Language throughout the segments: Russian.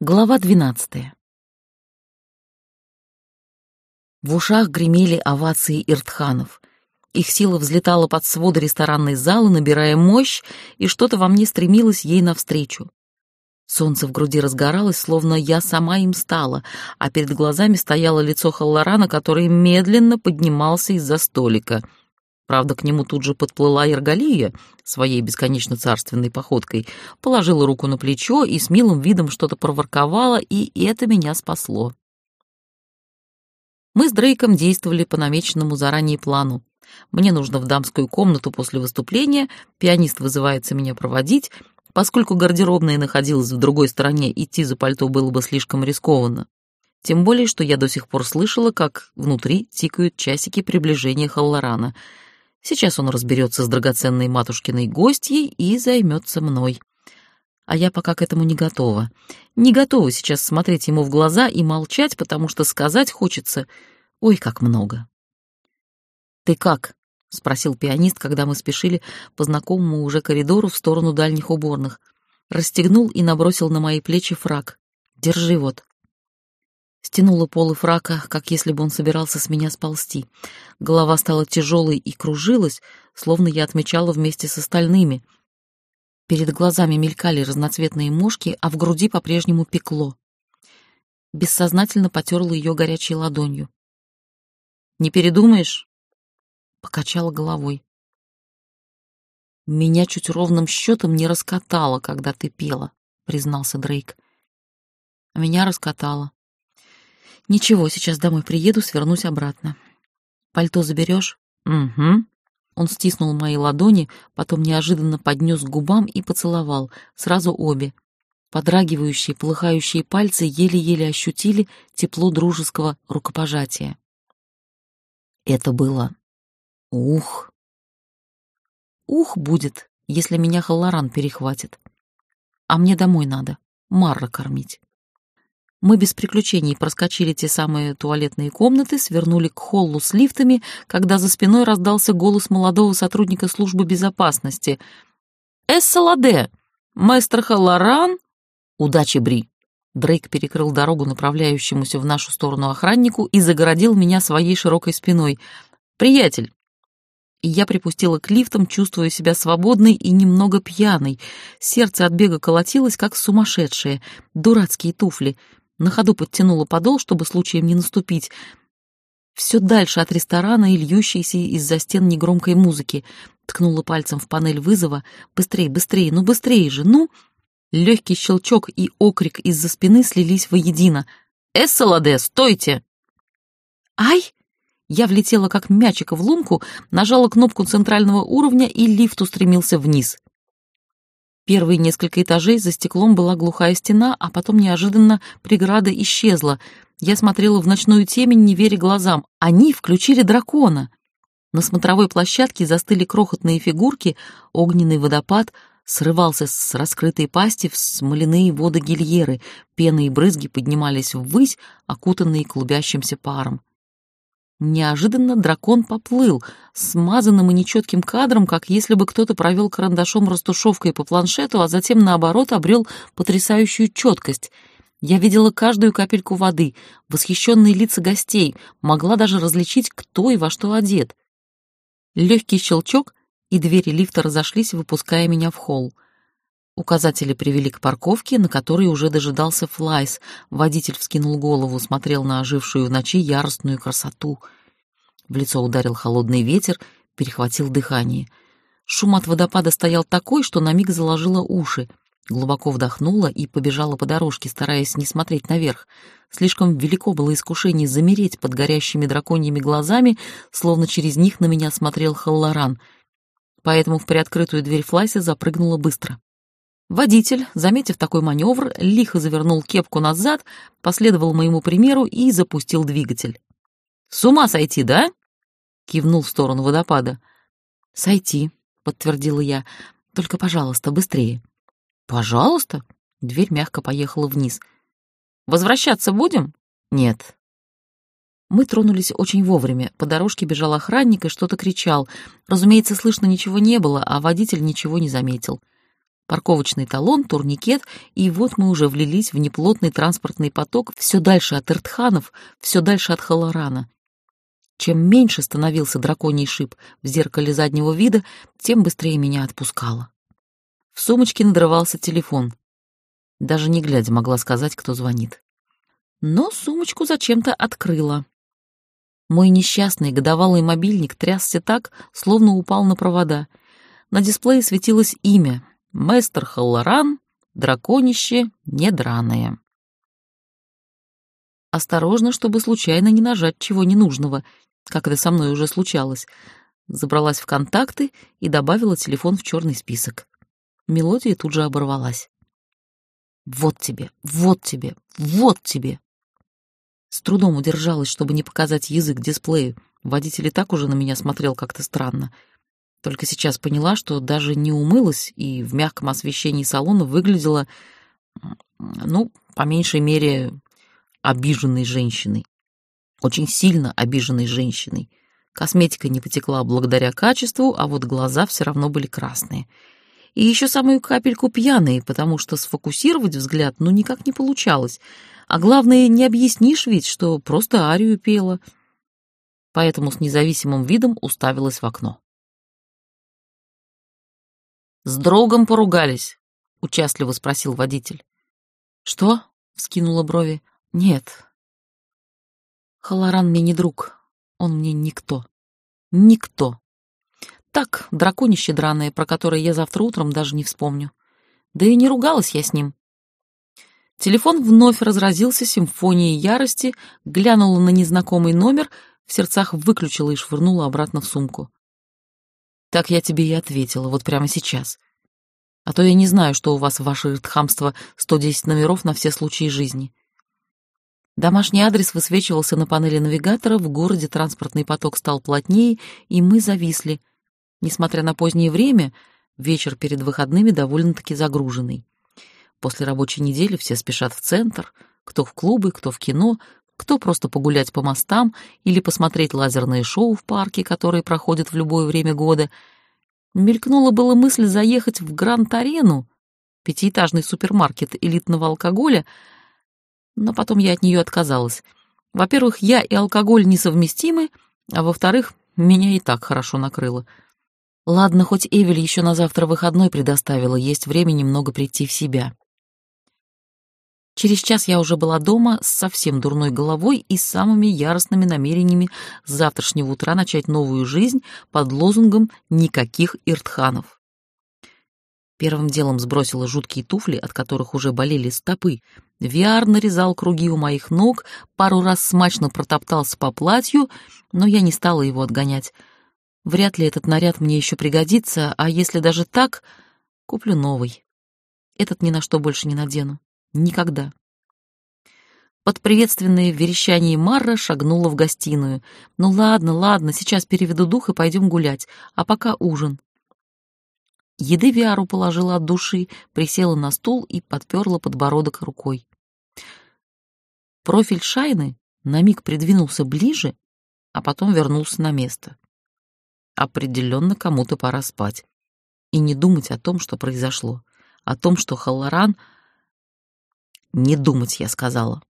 Глава двенадцатая. В ушах гремели овации иртханов. Их сила взлетала под своды ресторанной залы, набирая мощь, и что-то во мне стремилось ей навстречу. Солнце в груди разгоралось, словно я сама им стала, а перед глазами стояло лицо Халлорана, который медленно поднимался из-за столика — Правда, к нему тут же подплыла Иргалия своей бесконечно царственной походкой, положила руку на плечо и с милым видом что-то проворковала, и это меня спасло. Мы с Дрейком действовали по намеченному заранее плану. Мне нужно в дамскую комнату после выступления, пианист вызывается меня проводить, поскольку гардеробная находилась в другой стороне, идти за пальто было бы слишком рискованно. Тем более, что я до сих пор слышала, как внутри тикают часики приближения Халлорана — Сейчас он разберется с драгоценной матушкиной гостьей и займется мной. А я пока к этому не готова. Не готова сейчас смотреть ему в глаза и молчать, потому что сказать хочется ой, как много. «Ты как?» — спросил пианист, когда мы спешили по знакомому уже коридору в сторону дальних уборных. Расстегнул и набросил на мои плечи фраг. «Держи вот». Стянула полы фрака, как если бы он собирался с меня сползти. Голова стала тяжелой и кружилась, словно я отмечала вместе с остальными. Перед глазами мелькали разноцветные мушки, а в груди по-прежнему пекло. Бессознательно потерла ее горячей ладонью. «Не передумаешь?» Покачала головой. «Меня чуть ровным счетом не раскатало, когда ты пела», — признался Дрейк. «А меня раскатало. Ничего, сейчас домой приеду, свернусь обратно. Пальто заберешь? Угу. Он стиснул мои ладони, потом неожиданно поднес к губам и поцеловал, сразу обе. Подрагивающие, полыхающие пальцы еле-еле ощутили тепло дружеского рукопожатия. Это было... Ух! Ух будет, если меня Халлоран перехватит. А мне домой надо, Марра кормить. Мы без приключений проскочили те самые туалетные комнаты, свернули к холлу с лифтами, когда за спиной раздался голос молодого сотрудника службы безопасности. «Эссаладе! Мастер Халаран!» «Удачи, Бри!» Дрейк перекрыл дорогу направляющемуся в нашу сторону охраннику и загородил меня своей широкой спиной. «Приятель!» И я припустила к лифтам, чувствуя себя свободной и немного пьяной. Сердце от бега колотилось, как сумасшедшее. Дурацкие туфли — на ходу подтянула подол, чтобы случаем не наступить. Все дальше от ресторана и льющейся из-за стен негромкой музыки. Ткнула пальцем в панель вызова. «Быстрее, быстрее, ну быстрее же, ну!» Легкий щелчок и окрик из-за спины слились воедино. «Эссаладе, стойте!» «Ай!» Я влетела как мячик в лунку, нажала кнопку центрального уровня, и лифт устремился вниз. Первые несколько этажей за стеклом была глухая стена, а потом неожиданно преграда исчезла. Я смотрела в ночную темень, не веря глазам. Они включили дракона. На смотровой площадке застыли крохотные фигурки, огненный водопад срывался с раскрытой пасти в смоляные воды гильеры, пены и брызги поднимались ввысь, окутанные клубящимся паром. Неожиданно дракон поплыл, смазанным и нечетким кадром, как если бы кто-то провел карандашом растушевкой по планшету, а затем, наоборот, обрел потрясающую четкость. Я видела каждую капельку воды, восхищенные лица гостей, могла даже различить, кто и во что одет. Легкий щелчок, и двери лифта разошлись, выпуская меня в холл. Указатели привели к парковке, на которой уже дожидался Флайс. Водитель вскинул голову, смотрел на ожившую в ночи яростную красоту. В лицо ударил холодный ветер, перехватил дыхание. Шум от водопада стоял такой, что на миг заложило уши. Глубоко вдохнула и побежала по дорожке, стараясь не смотреть наверх. Слишком велико было искушение замереть под горящими драконьими глазами, словно через них на меня смотрел Халлоран. Поэтому в приоткрытую дверь Флайса запрыгнула быстро. Водитель, заметив такой маневр, лихо завернул кепку назад, последовал моему примеру и запустил двигатель. «С ума сойти, да?» — кивнул в сторону водопада. «Сойти», — подтвердила я. «Только, пожалуйста, быстрее». «Пожалуйста?» — дверь мягко поехала вниз. «Возвращаться будем?» «Нет». Мы тронулись очень вовремя. По дорожке бежал охранник и что-то кричал. Разумеется, слышно ничего не было, а водитель ничего не заметил. Парковочный талон, турникет, и вот мы уже влились в неплотный транспортный поток все дальше от Иртханов, все дальше от Халарана. Чем меньше становился драконий шип в зеркале заднего вида, тем быстрее меня отпускало. В сумочке надрывался телефон. Даже не глядя могла сказать, кто звонит. Но сумочку зачем-то открыла. Мой несчастный годовалый мобильник трясся так, словно упал на провода. На дисплее светилось имя — Мэстер Халлоран, драконище недраное. Осторожно, чтобы случайно не нажать чего ненужного, как это со мной уже случалось. Забралась в контакты и добавила телефон в черный список. Мелодия тут же оборвалась. «Вот тебе, вот тебе, вот тебе!» С трудом удержалась, чтобы не показать язык дисплею. Водитель и так уже на меня смотрел как-то странно. Только сейчас поняла, что даже не умылась и в мягком освещении салона выглядела, ну, по меньшей мере, обиженной женщиной. Очень сильно обиженной женщиной. Косметика не потекла благодаря качеству, а вот глаза все равно были красные. И еще самую капельку пьяные, потому что сфокусировать взгляд ну никак не получалось — а главное, не объяснишь ведь, что просто арию пела. Поэтому с независимым видом уставилась в окно. «С другом поругались?» — участливо спросил водитель. «Что?» — вскинула брови. «Нет. Халаран мне не друг. Он мне никто. Никто. Так, драконище драное, про которое я завтра утром даже не вспомню. Да и не ругалась я с ним. Телефон вновь разразился симфонией ярости, глянула на незнакомый номер, в сердцах выключила и швырнула обратно в сумку. Так я тебе и ответила, вот прямо сейчас. А то я не знаю, что у вас в ваше ртхамство 110 номеров на все случаи жизни. Домашний адрес высвечивался на панели навигатора, в городе транспортный поток стал плотнее, и мы зависли. Несмотря на позднее время, вечер перед выходными довольно-таки загруженный. После рабочей недели все спешат в центр, кто в клубы, кто в кино, кто просто погулять по мостам или посмотреть лазерные шоу в парке, которые проходят в любое время года. Мелькнула была мысль заехать в Гранд-Арену, пятиэтажный супермаркет элитного алкоголя, но потом я от нее отказалась. Во-первых, я и алкоголь несовместимы, а во-вторых, меня и так хорошо накрыло. Ладно, хоть Эвель еще на завтра выходной предоставила, есть время немного прийти в себя. Через час я уже была дома с совсем дурной головой и самыми яростными намерениями с завтрашнего утра начать новую жизнь под лозунгом «Никаких иртханов». Первым делом сбросила жуткие туфли, от которых уже болели стопы. Виар нарезал круги у моих ног, пару раз смачно протоптался по платью, но я не стала его отгонять. Вряд ли этот наряд мне еще пригодится, а если даже так, куплю новый. Этот ни на что больше не надену. Никогда. Под приветственное верещание Марра шагнула в гостиную. «Ну ладно, ладно, сейчас переведу дух и пойдем гулять, а пока ужин». Еды Виару положила от души, присела на стул и подперла подбородок рукой. Профиль Шайны на миг придвинулся ближе, а потом вернулся на место. Определенно кому-то пора спать. И не думать о том, что произошло. О том, что Халлоран не думать, я сказала.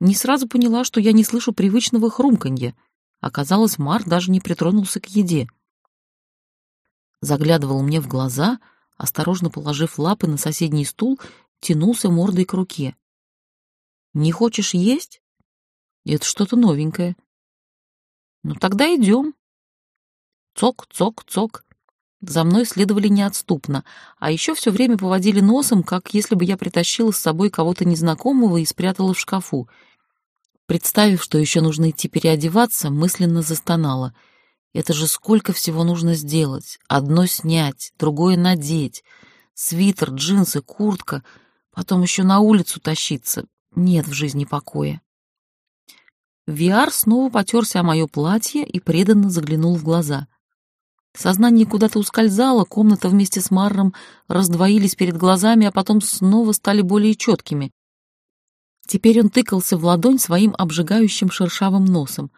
Не сразу поняла, что я не слышу привычного хрумканья. Оказалось, Мар даже не притронулся к еде. Заглядывал мне в глаза, осторожно положив лапы на соседний стул, тянулся мордой к руке. «Не хочешь есть? Это что-то новенькое». «Ну тогда идем». Цок, цок, цок. За мной следовали неотступно, а еще все время поводили носом, как если бы я притащила с собой кого-то незнакомого и спрятала в шкафу. Представив, что еще нужно идти переодеваться, мысленно застонала. Это же сколько всего нужно сделать. Одно снять, другое надеть. Свитер, джинсы, куртка. Потом еще на улицу тащиться. Нет в жизни покоя. Виар снова потерся о мое платье и преданно заглянул в глаза — Сознание куда-то ускользало, комната вместе с Марром раздвоились перед глазами, а потом снова стали более четкими. Теперь он тыкался в ладонь своим обжигающим шершавым носом.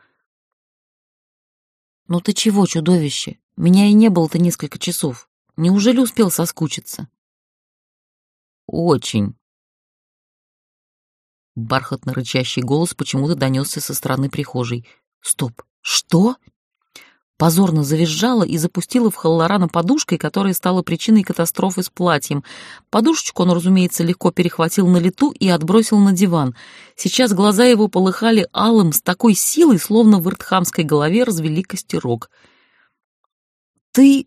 «Ну ты чего, чудовище? Меня и не было-то несколько часов. Неужели успел соскучиться? Очень. Бархатно рычащий голос почему-то донесся со стороны прихожей. Стоп, что? Позорно завизжала и запустила в Халлорана подушкой, которая стала причиной катастрофы с платьем. Подушечку он, разумеется, легко перехватил на лету и отбросил на диван. Сейчас глаза его полыхали алым с такой силой, словно в иртхамской голове развели костерок. «Ты...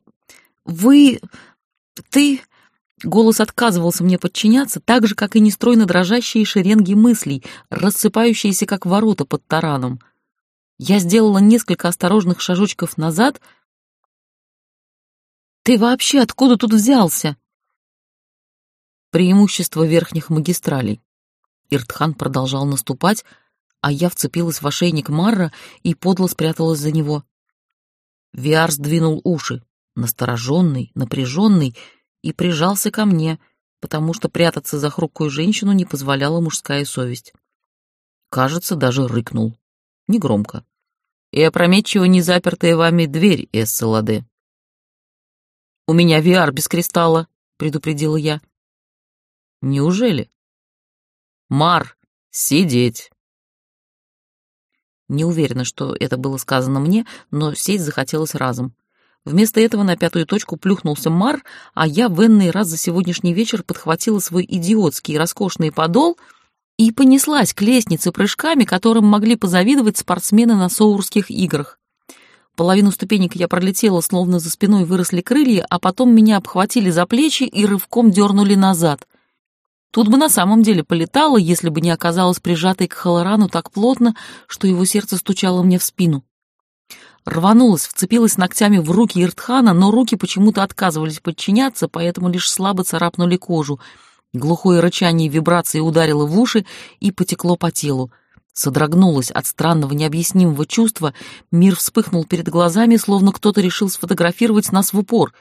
вы... ты...» Голос отказывался мне подчиняться, так же, как и нестройно дрожащие шеренги мыслей, рассыпающиеся, как ворота под тараном. Я сделала несколько осторожных шажочков назад. «Ты вообще откуда тут взялся?» Преимущество верхних магистралей. Иртхан продолжал наступать, а я вцепилась в ошейник Марра и подло спряталась за него. Виар сдвинул уши, настороженный, напряженный, и прижался ко мне, потому что прятаться за хрупкую женщину не позволяла мужская совесть. Кажется, даже рыкнул. Негромко. И опрометчиво не запертая вами дверь, Эсселаде. «У меня VR без кристалла», — предупредила я. «Неужели?» «Мар, сидеть!» Не уверена, что это было сказано мне, но сесть захотелось разом. Вместо этого на пятую точку плюхнулся Мар, а я в энный раз за сегодняшний вечер подхватила свой идиотский роскошный подол и понеслась к лестнице прыжками, которым могли позавидовать спортсмены на Соурских играх. Половину ступенек я пролетела, словно за спиной выросли крылья, а потом меня обхватили за плечи и рывком дернули назад. Тут бы на самом деле полетала, если бы не оказалась прижатой к Халорану так плотно, что его сердце стучало мне в спину рванулась, вцепилась ногтями в руки Иртхана, но руки почему-то отказывались подчиняться, поэтому лишь слабо царапнули кожу. Глухое рычание вибрации ударило в уши и потекло по телу. Содрогнулась от странного необъяснимого чувства, мир вспыхнул перед глазами, словно кто-то решил сфотографировать нас в упор.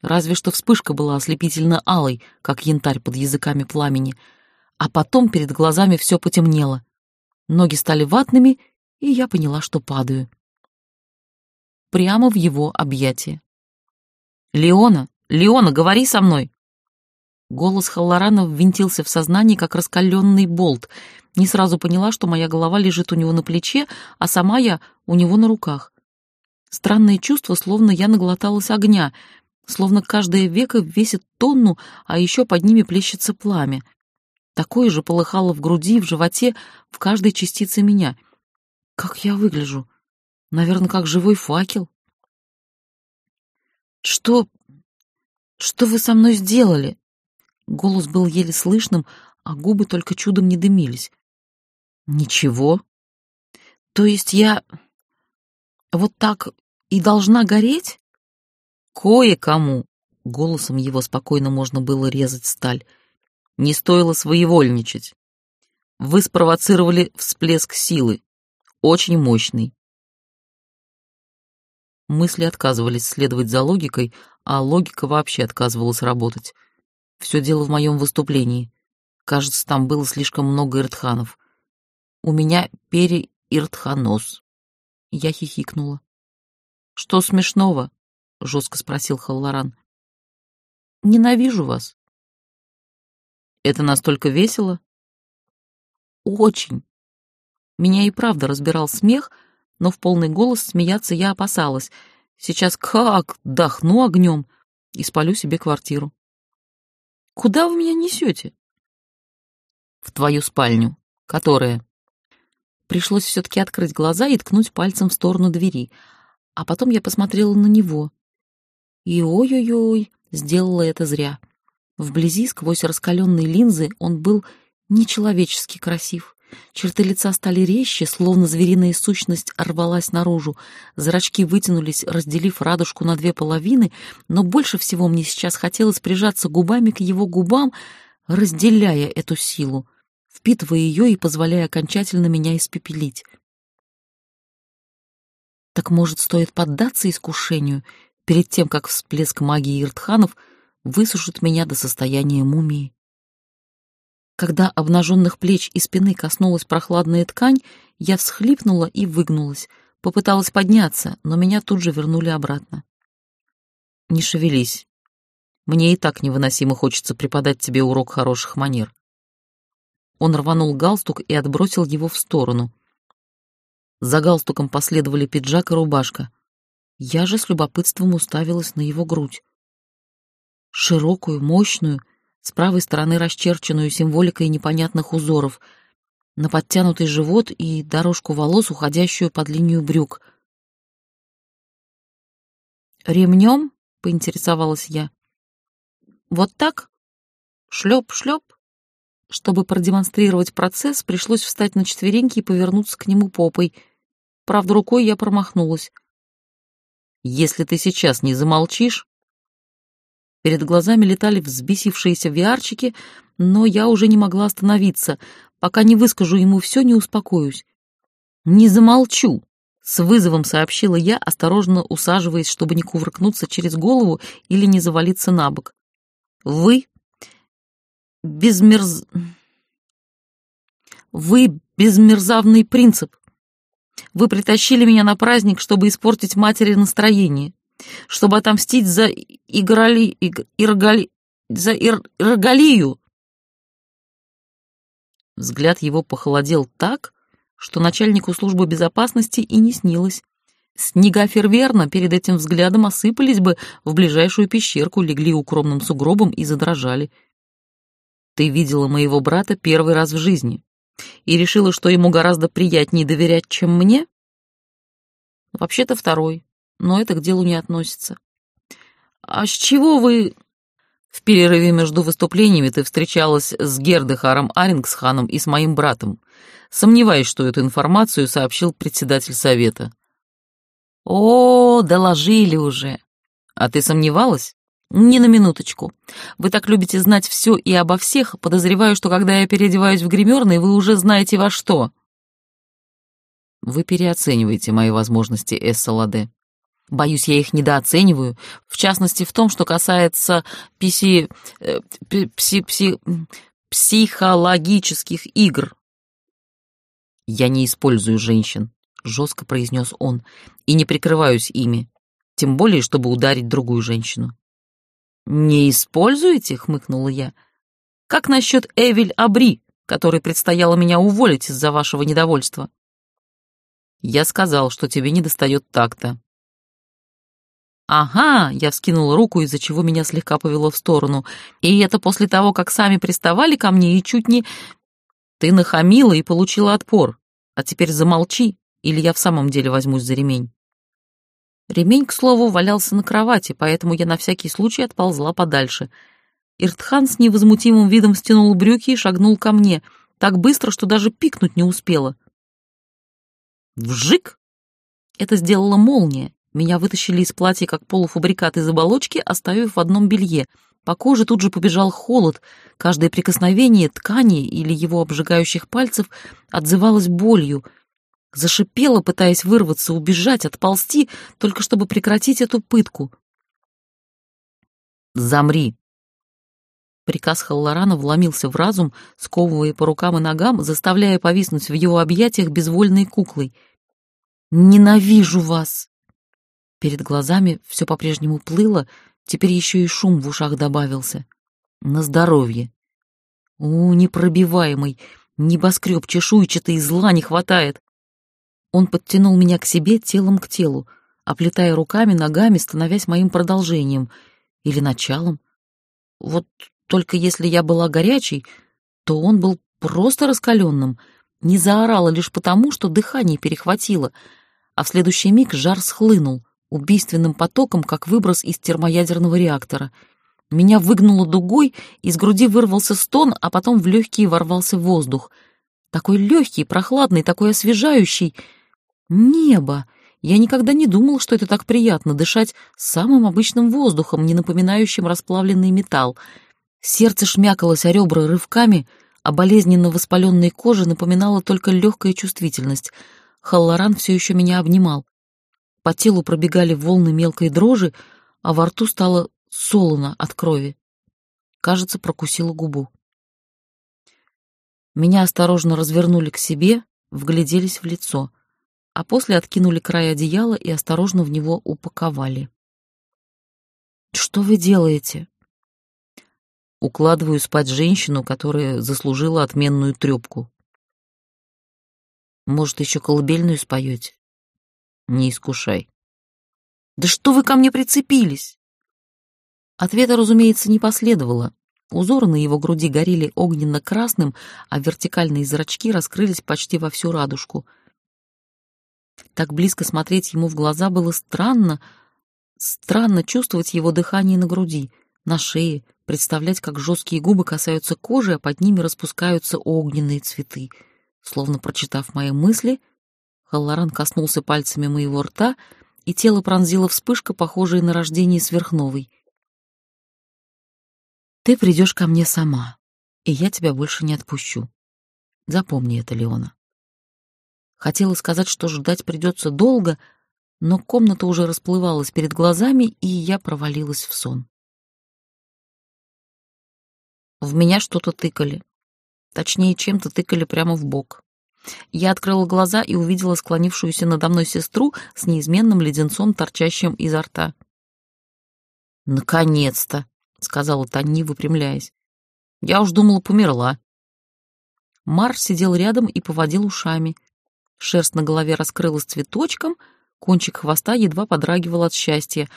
Разве что вспышка была ослепительно алой, как янтарь под языками пламени. А потом перед глазами все потемнело. Ноги стали ватными, и я поняла, что падаю прямо в его объятия. «Леона! Леона, говори со мной!» Голос Халлорана ввинтился в сознание, как раскаленный болт. Не сразу поняла, что моя голова лежит у него на плече, а сама я у него на руках. Странное чувство, словно я наглоталась огня, словно каждое веко весит тонну, а еще под ними плещется пламя. Такое же полыхало в груди, в животе, в каждой частице меня. Как я выгляжу? Наверное, как живой факел. Что... что вы со мной сделали? Голос был еле слышным, а губы только чудом не дымились. Ничего. То есть я вот так и должна гореть? Кое-кому, голосом его спокойно можно было резать сталь, не стоило своевольничать. Вы спровоцировали всплеск силы, очень мощный. Мысли отказывались следовать за логикой, а логика вообще отказывалась работать. Все дело в моем выступлении. Кажется, там было слишком много иртханов. У меня переиртханоз. Я хихикнула. «Что смешного?» — жестко спросил Халлоран. «Ненавижу вас». «Это настолько весело?» «Очень». Меня и правда разбирал смех — но в полный голос смеяться я опасалась. Сейчас как дохну огнем и спалю себе квартиру. Куда вы меня несете? В твою спальню. Которая? Пришлось все-таки открыть глаза и ткнуть пальцем в сторону двери. А потом я посмотрела на него. И ой-ой-ой, сделала это зря. Вблизи, сквозь раскаленные линзы, он был нечеловечески красив. Черты лица стали резче, словно звериная сущность рвалась наружу. Зрачки вытянулись, разделив радужку на две половины, но больше всего мне сейчас хотелось прижаться губами к его губам, разделяя эту силу, впитывая ее и позволяя окончательно меня испепелить. Так, может, стоит поддаться искушению перед тем, как всплеск магии Иртханов высушит меня до состояния мумии? Когда обнаженных плеч и спины коснулась прохладная ткань, я всхлипнула и выгнулась. Попыталась подняться, но меня тут же вернули обратно. «Не шевелись. Мне и так невыносимо хочется преподать тебе урок хороших манер». Он рванул галстук и отбросил его в сторону. За галстуком последовали пиджак и рубашка. Я же с любопытством уставилась на его грудь. Широкую, мощную, с правой стороны расчерченную символикой непонятных узоров, на подтянутый живот и дорожку волос, уходящую под линию брюк. «Ремнем?» — поинтересовалась я. «Вот так? Шлеп-шлеп?» Чтобы продемонстрировать процесс, пришлось встать на четвереньки и повернуться к нему попой. Правда, рукой я промахнулась. «Если ты сейчас не замолчишь...» Перед глазами летали взбесившиеся виарчики, но я уже не могла остановиться. Пока не выскажу ему все, не успокоюсь. «Не замолчу!» — с вызовом сообщила я, осторожно усаживаясь, чтобы не кувыркнуться через голову или не завалиться на бок. «Вы безмерз... Вы безмерзавный принцип. Вы притащили меня на праздник, чтобы испортить матери настроение, чтобы отомстить за Играли... Иг... Иргали... за Ир... Иргалию. Взгляд его похолодел так, что начальнику службы безопасности и не снилось. Снега ферверно перед этим взглядом осыпались бы в ближайшую пещерку, легли укромным сугробом и задрожали — ты видела моего брата первый раз в жизни и решила, что ему гораздо приятнее доверять, чем мне? Вообще-то второй, но это к делу не относится. А с чего вы... В перерыве между выступлениями ты встречалась с Гердехаром Арингсханом и с моим братом. Сомневаюсь, что эту информацию сообщил председатель совета. О, доложили уже. А ты сомневалась? «Ни на минуточку. Вы так любите знать все и обо всех, подозреваю, что когда я переодеваюсь в гримерной, вы уже знаете во что». «Вы переоцениваете мои возможности, Эссаладе. Боюсь, я их недооцениваю, в частности в том, что касается пси... Э, пси... пси... психологических игр». «Я не использую женщин», — жестко произнес он, — «и не прикрываюсь ими, тем более, чтобы ударить другую женщину». «Не используете?» — хмыкнула я. «Как насчет Эвель Абри, которой предстояло меня уволить из-за вашего недовольства?» «Я сказал, что тебе недостает такта». «Ага», — я вскинула руку, из-за чего меня слегка повело в сторону. «И это после того, как сами приставали ко мне и чуть не...» «Ты нахамила и получила отпор. А теперь замолчи, или я в самом деле возьмусь за ремень». Ремень, к слову, валялся на кровати, поэтому я на всякий случай отползла подальше. Иртхан с невозмутимым видом стянул брюки и шагнул ко мне, так быстро, что даже пикнуть не успела. Вжик! Это сделала молния. Меня вытащили из платья как полуфабрикат из оболочки, оставив в одном белье. По коже тут же побежал холод. Каждое прикосновение ткани или его обжигающих пальцев отзывалось болью — Зашипела, пытаясь вырваться, убежать, отползти, только чтобы прекратить эту пытку. «Замри!» Приказ Халлорана вломился в разум, сковывая по рукам и ногам, заставляя повиснуть в его объятиях безвольной куклой. «Ненавижу вас!» Перед глазами все по-прежнему плыло, теперь еще и шум в ушах добавился. «На здоровье!» «У, непробиваемый! Небоскреб чешуйчатый, зла не хватает!» Он подтянул меня к себе телом к телу, оплетая руками, ногами, становясь моим продолжением или началом. Вот только если я была горячей, то он был просто раскаленным, не заорала лишь потому, что дыхание перехватило, а в следующий миг жар схлынул, убийственным потоком, как выброс из термоядерного реактора. Меня выгнуло дугой, из груди вырвался стон, а потом в легкие ворвался воздух. Такой легкий, прохладный, такой освежающий — Небо! Я никогда не думал, что это так приятно дышать самым обычным воздухом, не напоминающим расплавленный металл. Сердце шмякалось о ребра рывками, а болезненно воспаленной коже напоминала только легкая чувствительность. Халлоран все еще меня обнимал. По телу пробегали волны мелкой дрожи, а во рту стало солоно от крови. Кажется, прокусила губу. Меня осторожно развернули к себе, вгляделись в лицо — а после откинули край одеяла и осторожно в него упаковали. «Что вы делаете?» Укладываю спать женщину, которая заслужила отменную трёпку. Может, еще колыбельную споете? Не искушай. Да что вы ко мне прицепились? Ответа, разумеется, не последовало. Узоры на его груди горели огненно-красным, а вертикальные зрачки раскрылись почти во всю радужку. Так близко смотреть ему в глаза было странно, странно чувствовать его дыхание на груди, на шее, представлять, как жесткие губы касаются кожи, а под ними распускаются огненные цветы. Словно прочитав мои мысли, Халлоран коснулся пальцами моего рта, и тело пронзила вспышка, похожая на рождение сверхновой. «Ты придешь ко мне сама, и я тебя больше не отпущу. Запомни это, Леона». Хотела сказать, что ждать придется долго, но комната уже расплывалась перед глазами, и я провалилась в сон. В меня что-то тыкали. Точнее, чем-то тыкали прямо в бок. Я открыла глаза и увидела склонившуюся надо мной сестру с неизменным леденцом, торчащим изо рта. «Наконец-то!» — сказала Танни, выпрямляясь. «Я уж думала, померла». Мар сидел рядом и поводил ушами. Шерсть на голове раскрылась цветочком, кончик хвоста едва подрагивал от счастья.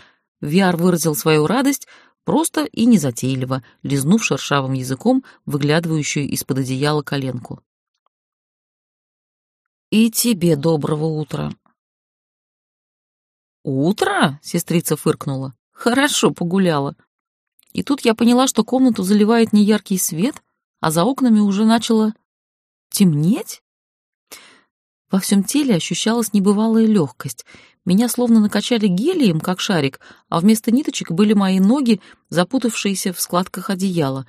Виар выразил свою радость, Просто и незатейливо, лизнув шершавым языком выглядывающую из-под одеяла коленку. «И тебе доброго утра». «Утро?» — сестрица фыркнула. «Хорошо погуляла». И тут я поняла, что комнату заливает неяркий свет, а за окнами уже начало темнеть. Во всем теле ощущалась небывалая легкость — меня словно накачали гелием, как шарик, а вместо ниточек были мои ноги, запутавшиеся в складках одеяла.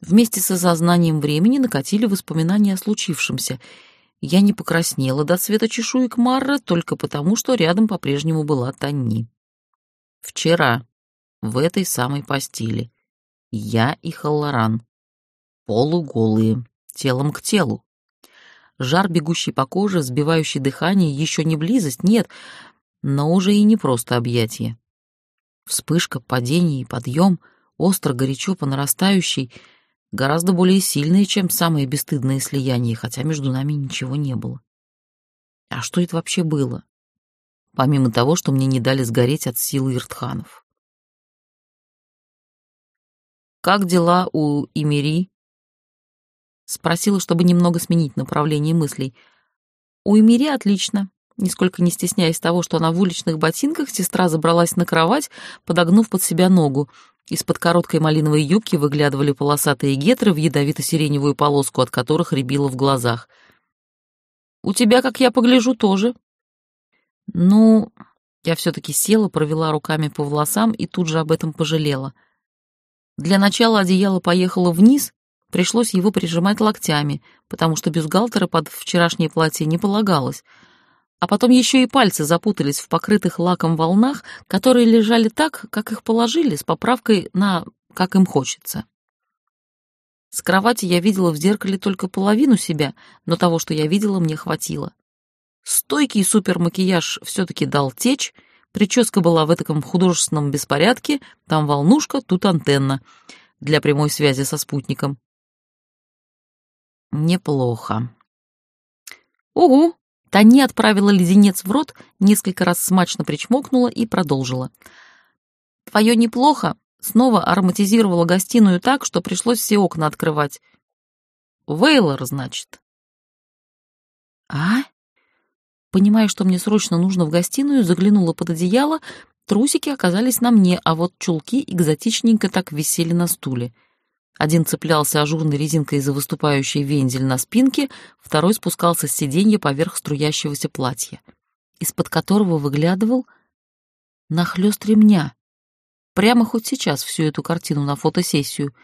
Вместе с осознанием времени накатили воспоминания о случившемся. Я не покраснела до цвета чешуек Марра только потому, что рядом по-прежнему была Танни. Вчера, в этой самой постели, я и Халлоран, полуголые, телом к телу. Жар, бегущий по коже, сбивающий дыхание, еще не близость, нет, но уже и не просто объятие. Вспышка, падение и подъем, остро, горячо, по нарастающей, гораздо более сильные, чем самые бесстыдные слияния, хотя между нами ничего не было. А что это вообще было? Помимо того, что мне не дали сгореть от силы иртханов. «Как дела у Имери?» Спросила, чтобы немного сменить направление мыслей. «У Имери отлично. Нисколько не стесняясь того, что она в уличных ботинках, сестра забралась на кровать, подогнув под себя ногу. Из-под короткой малиновой юбки выглядывали полосатые гетры в ядовито-сиреневую полоску, от которых рябило в глазах. «У тебя, как я погляжу, тоже». «Ну...» Я все-таки села, провела руками по волосам и тут же об этом пожалела. Для начала одеяло поехало вниз, пришлось его прижимать локтями, потому что бюстгальтера под вчерашнее платье не полагалось — а потом еще и пальцы запутались в покрытых лаком волнах, которые лежали так, как их положили, с поправкой на «как им хочется». С кровати я видела в зеркале только половину себя, но того, что я видела, мне хватило. Стойкий супермакияж все-таки дал течь, прическа была в таком художественном беспорядке, там волнушка, тут антенна для прямой связи со спутником. Неплохо. «Угу», Тани отправила леденец в рот, несколько раз смачно причмокнула и продолжила. «Твое неплохо» снова ароматизировала гостиную так, что пришлось все окна открывать. «Вейлор, значит». «А?» Понимая, что мне срочно нужно в гостиную, заглянула под одеяло, трусики оказались на мне, а вот чулки экзотичненько так висели на стуле — один цеплялся ажурной резинкой за выступающий вензель на спинке, второй спускался с сиденья поверх струящегося платья, из-под которого выглядывал нахлёст ремня. Прямо хоть сейчас всю эту картину на фотосессию.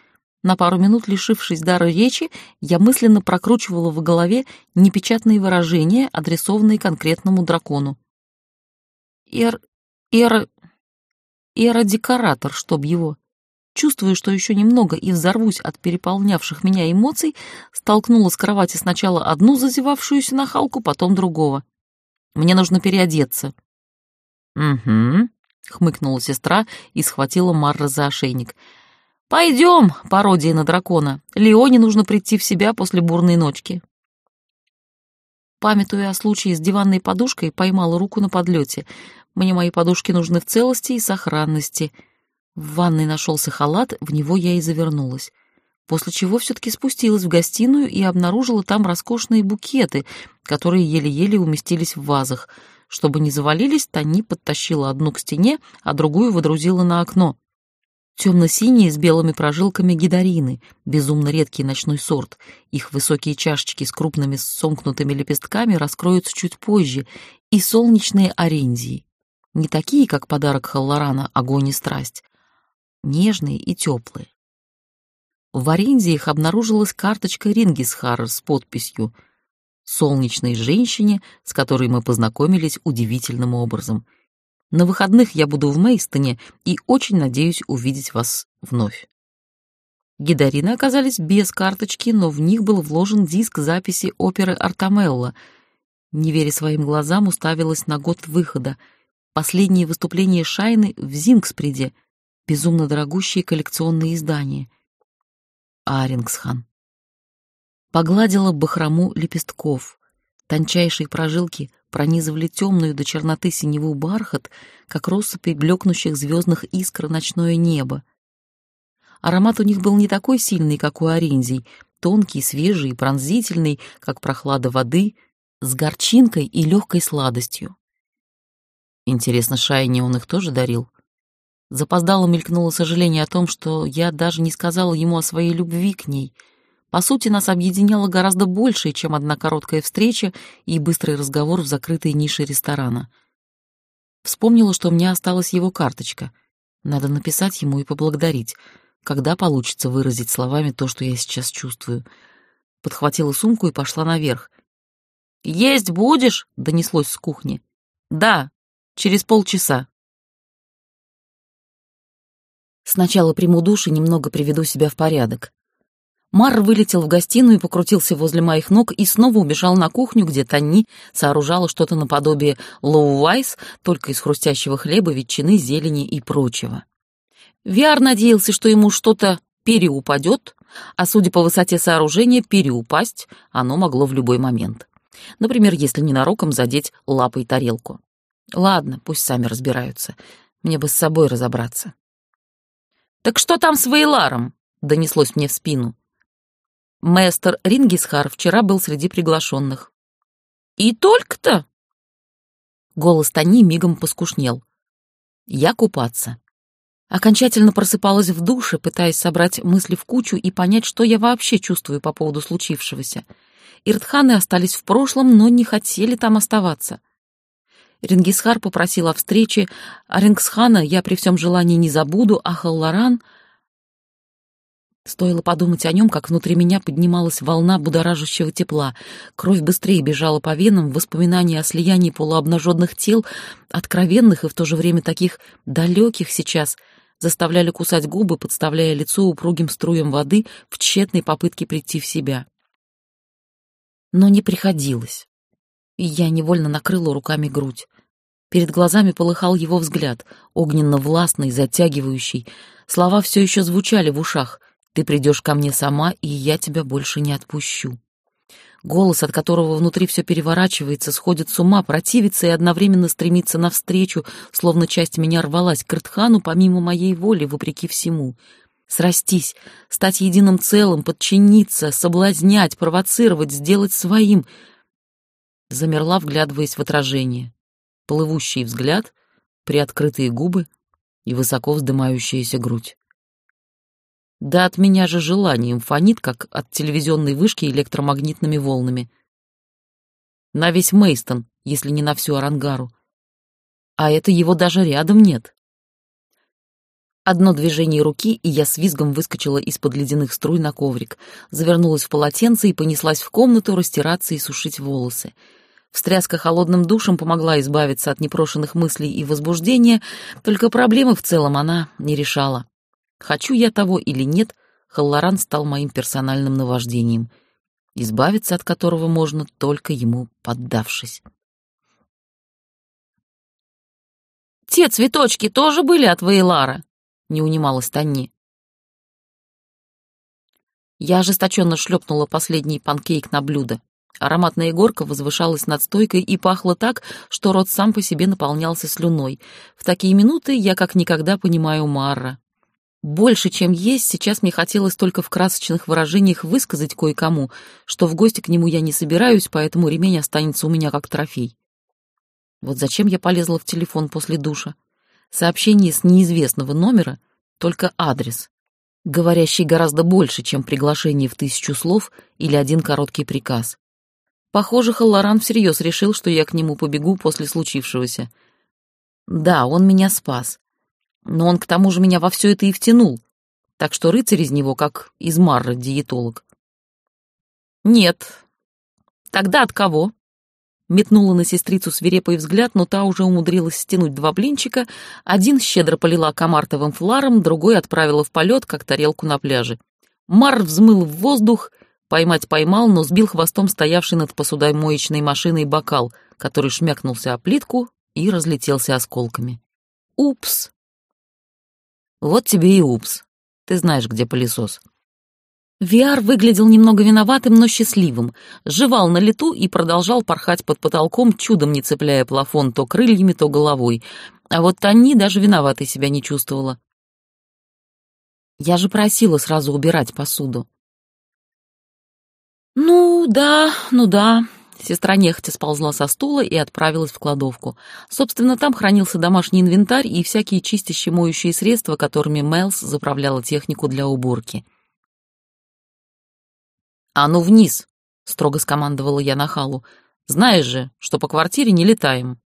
На пару минут лишившись дара речи, я мысленно прокручивала в голове непечатные выражения, адресованные конкретному дракону. «Эр... Эр... Эра-декоратор, чтоб его...» Чувствуя, что еще немного и взорвусь от переполнявших меня эмоций, столкнула с кровати сначала одну зазевавшуюся нахалку, потом другого. «Мне нужно переодеться». «Угу», — хмыкнула сестра и схватила Марра за ошейник. «Пойдем, пародия на дракона. Леоне нужно прийти в себя после бурной ночки». Памятуя о случае с диванной подушкой, поймала руку на подлете. Мне мои подушки нужны в целости и сохранности. В ванной нашелся халат, в него я и завернулась. После чего все-таки спустилась в гостиную и обнаружила там роскошные букеты, которые еле-еле уместились в вазах. Чтобы не завалились, Тани подтащила одну к стене, а другую водрузила на окно. Темно-синие с белыми прожилками гидарины, безумно редкий ночной сорт. Их высокие чашечки с крупными сомкнутыми лепестками раскроются чуть позже, и солнечные орензии. Не такие, как подарок Халлорана «Огонь и страсть», нежные и теплые. В орензиях обнаружилась карточка Рингисхара с подписью «Солнечной женщине, с которой мы познакомились удивительным образом», на выходных я буду в Мейстоне и очень надеюсь увидеть вас вновь. Гидарины оказались без карточки, но в них был вложен диск записи оперы Артамелла. Не веря своим глазам, уставилась на год выхода. Последнее выступление Шайны в Зингспреде. Безумно дорогущие коллекционные издания. Арингсхан. Погладила бахрому лепестков. Тончайшие прожилки пронизывали темную до черноты синеву бархат, как россыпи блекнущих звездных искр ночное небо. Аромат у них был не такой сильный, как у орензий, тонкий, свежий и пронзительный, как прохлада воды, с горчинкой и легкой сладостью. Интересно, Шайне он их тоже дарил? Запоздало мелькнуло сожаление о том, что я даже не сказала ему о своей любви к ней — по сути, нас объединяло гораздо больше, чем одна короткая встреча и быстрый разговор в закрытой нише ресторана. Вспомнила, что у меня осталась его карточка. Надо написать ему и поблагодарить. Когда получится выразить словами то, что я сейчас чувствую? Подхватила сумку и пошла наверх. «Есть будешь?» — донеслось с кухни. «Да, через полчаса». Сначала приму душ и немного приведу себя в порядок. Мар вылетел в гостиную и покрутился возле моих ног и снова убежал на кухню, где Танни сооружала что-то наподобие лоу-вайс, только из хрустящего хлеба, ветчины, зелени и прочего. Виар надеялся, что ему что-то переупадет, а судя по высоте сооружения, переупасть оно могло в любой момент. Например, если ненароком задеть лапой тарелку. Ладно, пусть сами разбираются. Мне бы с собой разобраться. «Так что там с Вейларом?» — донеслось мне в спину. Мэстер Рингисхар вчера был среди приглашенных. «И только-то?» Голос Тони мигом поскушнел. «Я купаться». Окончательно просыпалась в душе, пытаясь собрать мысли в кучу и понять, что я вообще чувствую по поводу случившегося. Иртханы остались в прошлом, но не хотели там оставаться. Рингисхар попросил о встрече, а Рингсхана я при всем желании не забуду, а Халларан — Стоило подумать о нем, как внутри меня поднималась волна будоражащего тепла. Кровь быстрее бежала по венам, воспоминания о слиянии полуобнаженных тел, откровенных и в то же время таких далеких сейчас, заставляли кусать губы, подставляя лицо упругим струям воды в тщетной попытке прийти в себя. Но не приходилось. И я невольно накрыла руками грудь. Перед глазами полыхал его взгляд, огненно-властный, затягивающий. Слова все еще звучали в ушах — ты придешь ко мне сама, и я тебя больше не отпущу. Голос, от которого внутри все переворачивается, сходит с ума, противится и одновременно стремится навстречу, словно часть меня рвалась к Иртхану помимо моей воли, вопреки всему. Срастись, стать единым целым, подчиниться, соблазнять, провоцировать, сделать своим. Замерла, вглядываясь в отражение. Плывущий взгляд, приоткрытые губы и высоко вздымающаяся грудь. Да от меня же желанием фонит, как от телевизионной вышки электромагнитными волнами. На весь Мейстон, если не на всю Арангару. А это его даже рядом нет. Одно движение руки, и я с визгом выскочила из-под ледяных струй на коврик, завернулась в полотенце и понеслась в комнату растираться и сушить волосы. Встряска холодным душем помогла избавиться от непрошенных мыслей и возбуждения, только проблемы в целом она не решала. Хочу я того или нет, Халлоран стал моим персональным наваждением, избавиться от которого можно только ему поддавшись. «Те цветочки тоже были от Вейлара?» — не унималась Танни. Я ожесточенно шлепнула последний панкейк на блюдо. Ароматная горка возвышалась над стойкой и пахла так, что рот сам по себе наполнялся слюной. В такие минуты я как никогда понимаю Марра. Больше, чем есть, сейчас мне хотелось только в красочных выражениях высказать кое-кому, что в гости к нему я не собираюсь, поэтому ремень останется у меня как трофей. Вот зачем я полезла в телефон после душа? Сообщение с неизвестного номера, только адрес, говорящий гораздо больше, чем приглашение в тысячу слов или один короткий приказ. Похоже, Халлоран всерьез решил, что я к нему побегу после случившегося. Да, он меня спас. Но он к тому же меня во все это и втянул. Так что рыцарь из него как из Марра диетолог. Нет. Тогда от кого? Метнула на сестрицу свирепый взгляд, но та уже умудрилась стянуть два блинчика. Один щедро полила комартовым фларом, другой отправила в полет, как тарелку на пляже. Мар взмыл в воздух, поймать поймал, но сбил хвостом стоявший над посудомоечной машиной бокал, который шмякнулся о плитку и разлетелся осколками. Упс! Вот тебе и упс. Ты знаешь, где пылесос. Виар выглядел немного виноватым, но счастливым, жевал на лету и продолжал порхать под потолком, чудом не цепляя плафон то крыльями, то головой. А вот Тани даже виноватой себя не чувствовала. Я же просила сразу убирать посуду. «Ну да, ну да», Сестра нехотя сползла со стула и отправилась в кладовку. Собственно, там хранился домашний инвентарь и всякие чистящие моющие средства, которыми Мэлс заправляла технику для уборки. «А ну вниз!» — строго скомандовала я Нахалу. «Знаешь же, что по квартире не летаем».